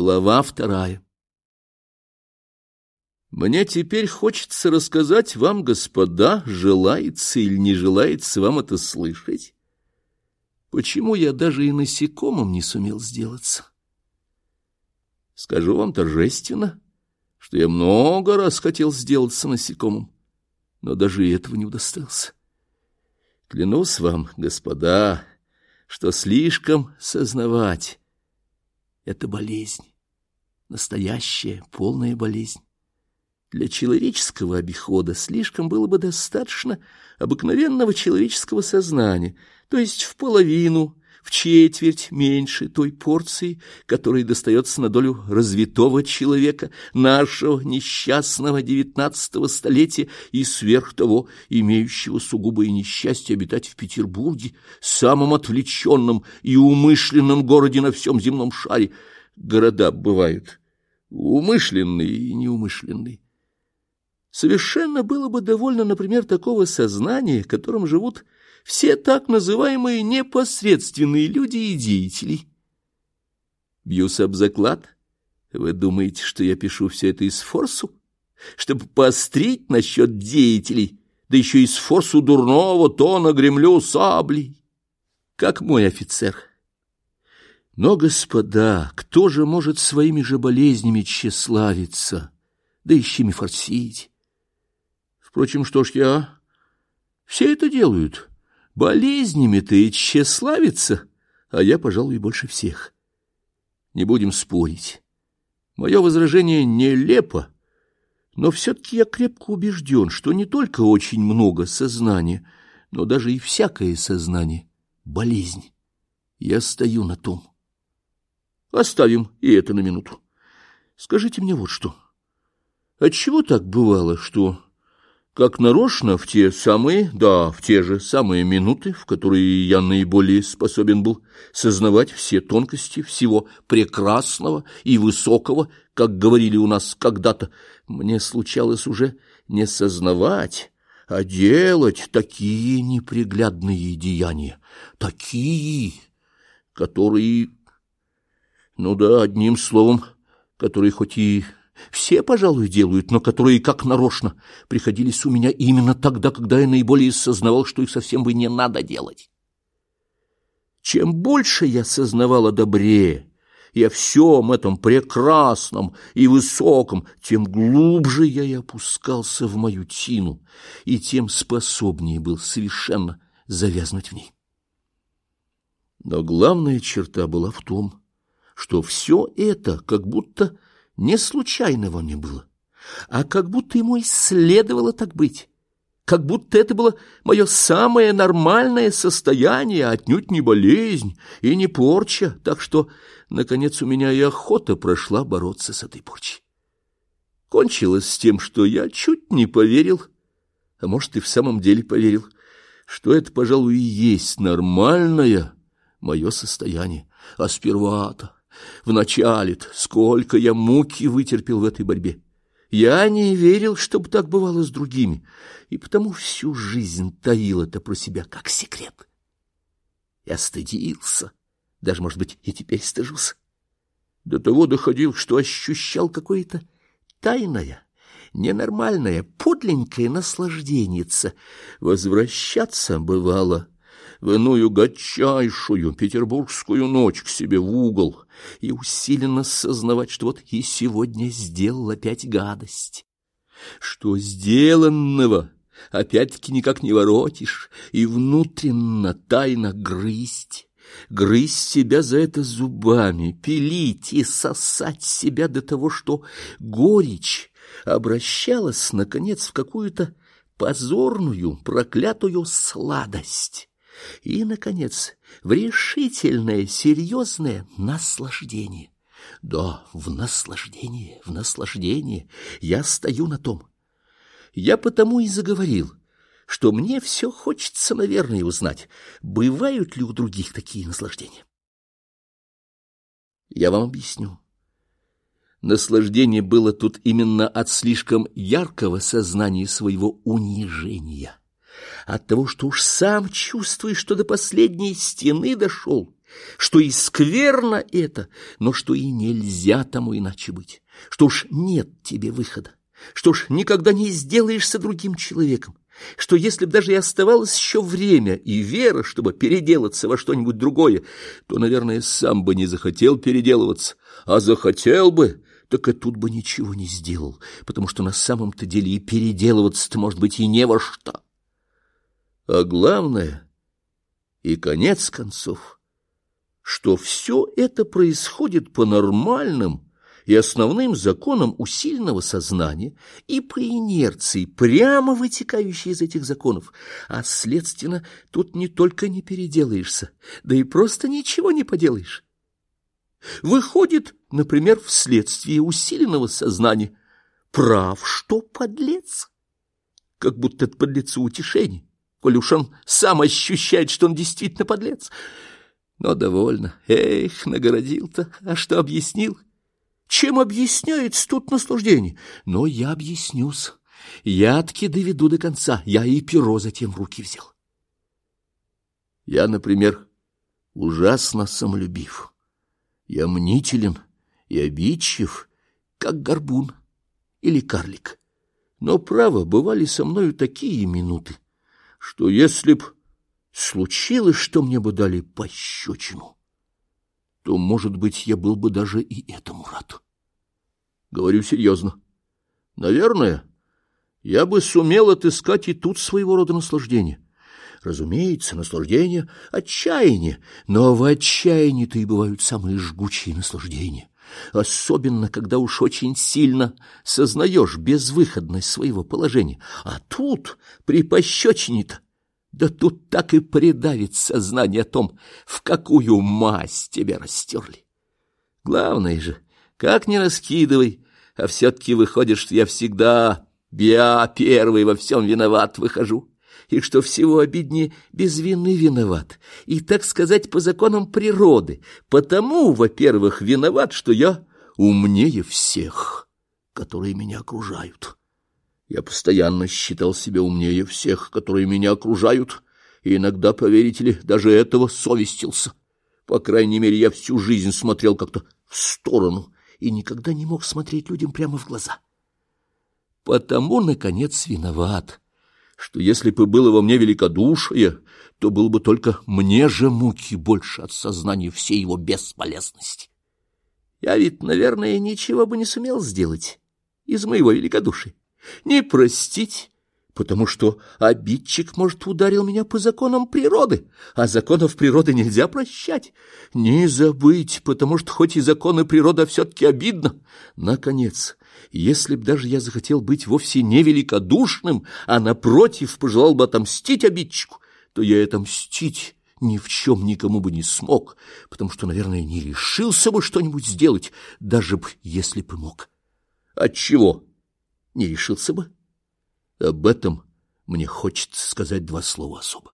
Глава вторая. Мне теперь хочется рассказать вам, господа, желается или не желается вам это слышать, почему я даже и насекомым не сумел сделаться. Скажу вам торжественно, что я много раз хотел сделаться насекомым, но даже и этого не удостоился. Клянусь вам, господа, что слишком сознавать — это болезнь, настоящая, полная болезнь. Для человеческого обихода слишком было бы достаточно обыкновенного человеческого сознания, то есть в половину, в четверть меньше той порции, которая достается на долю развитого человека нашего несчастного девятнадцатого столетия и сверх того имеющего сугубое несчастье обитать в Петербурге, самом отвлеченном и умышленном городе на всем земном шаре. Города бывают умышленные и неумышленные. Совершенно было бы довольно, например, такого сознания, которым живут все так называемые непосредственные люди и деятели. Бьюсь об заклад. Вы думаете, что я пишу все это из форсу? Чтобы поострить насчет деятелей, да еще из форсу дурного тона гремлю саблей, как мой офицер. Но, господа, кто же может своими же болезнями тщеславиться, да еще ими форсить? Впрочем, что ж я... Все это делают, Болезнями-то и тщеславится, а я, пожалуй, больше всех. Не будем спорить. Мое возражение нелепо, но все-таки я крепко убежден, что не только очень много сознания, но даже и всякое сознание — болезнь. Я стою на том. Оставим и это на минуту. Скажите мне вот что. Отчего так бывало, что как нарочно в те самые, да, в те же самые минуты, в которые я наиболее способен был сознавать все тонкости всего прекрасного и высокого, как говорили у нас когда-то, мне случалось уже не сознавать, а делать такие неприглядные деяния, такие, которые, ну да, одним словом, которые хоть и все, пожалуй, делают, но которые, как нарочно, приходились у меня именно тогда, когда я наиболее сознавал, что их совсем бы не надо делать. Чем больше я сознавал о добре и о всем этом прекрасном и высоком, тем глубже я и опускался в мою тину, и тем способнее был совершенно завязнуть в ней. Но главная черта была в том, что все это как будто не случайно во мне было, а как будто ему и следовало так быть, как будто это было мое самое нормальное состояние, отнюдь не болезнь и не порча, так что, наконец, у меня и охота прошла бороться с этой порчей. Кончилось с тем, что я чуть не поверил, а может, и в самом деле поверил, что это, пожалуй, и есть нормальное мое состояние, а сперва-то Вначале-то сколько я муки вытерпел в этой борьбе. Я не верил, чтобы так бывало с другими, и потому всю жизнь таил это про себя как секрет. Я стыдился, даже, может быть, и теперь стыжусь. До того доходил, что ощущал какое-то тайное, ненормальное, подленькое наслажденица. Возвращаться бывало в иную гадчайшую петербургскую ночь к себе в угол и усиленно сознавать, что вот и сегодня сделал опять гадость, что сделанного опять-таки никак не воротишь, и внутренно тайно грызть, грызть себя за это зубами, пилить и сосать себя до того, что горечь обращалась, наконец, в какую-то позорную, проклятую сладость. И, наконец, в решительное, серьезное наслаждение. Да, в наслаждение, в наслаждение. Я стою на том. Я потому и заговорил, что мне все хочется, наверное, узнать, бывают ли у других такие наслаждения. Я вам объясню. Наслаждение было тут именно от слишком яркого сознания своего унижения от того, что уж сам чувствуешь, что до последней стены дошел, что и скверно это, но что и нельзя тому иначе быть, что уж нет тебе выхода, что уж никогда не сделаешься другим человеком, что если бы даже и оставалось еще время и вера, чтобы переделаться во что-нибудь другое, то, наверное, сам бы не захотел переделываться, а захотел бы, так и тут бы ничего не сделал, потому что на самом-то деле и переделываться-то, может быть, и не во что. А главное, и конец концов, что все это происходит по нормальным, и основным законом усиленного сознания и по инерции, прямо вытекающей из этих законов. А, следственно, тут не только не переделаешься, да и просто ничего не поделаешь. Выходит, например, вследствие усиленного сознания, прав, что подлец, как будто это подлецу утешение, коль уж он сам ощущает, что он действительно подлец. Но довольно. Эх, нагородил-то, а что объяснил? Чем объясняется тут наслаждение? Но я объяснюсь. Я-таки доведу до конца. Я и перо затем в руки взял. Я, например, ужасно самолюбив. Я мнителен и обидчив, как горбун или карлик. Но, право, бывали со мною такие минуты, что если б случилось, что мне бы дали пощечину, то, может быть, я был бы даже и этому рад. Говорю серьезно. Наверное, я бы сумел отыскать и тут своего рода наслаждение. Разумеется, наслаждение — отчаяние, но в отчаянии-то и бывают самые жгучие наслаждения. Особенно, когда уж очень сильно сознаешь безвыходность своего положения. А тут, при пощечине-то, да тут так и придавит сознание о том, в какую мазь тебя растерли. Главное же, как ни раскидывай, а все-таки выходит, что я всегда, я первый во всем виноват выхожу, и что всего обиднее безвинный виноват, и, так сказать, по законам природы. Потому, во-первых, виноват, что я умнее всех, которые меня окружают». Я постоянно считал себя умнее всех, которые меня окружают, и иногда, поверите ли, даже этого совестился. По крайней мере, я всю жизнь смотрел как-то в сторону и никогда не мог смотреть людям прямо в глаза. Потому, наконец, виноват, что если бы было во мне великодушие, то было бы только мне же муки больше от сознания всей его бесполезности. Я ведь, наверное, ничего бы не сумел сделать из моего великодушия не простить, потому что обидчик, может, ударил меня по законам природы, а законов природы нельзя прощать. Не забыть, потому что хоть и законы природы, а все-таки обидно. Наконец, если б даже я захотел быть вовсе не великодушным, а, напротив, пожелал бы отомстить обидчику, то я это мстить ни в чем никому бы не смог, потому что, наверное, не решился бы что-нибудь сделать, даже б, если бы мог. Отчего? не решился бы. Об этом мне хочется сказать два слова особо.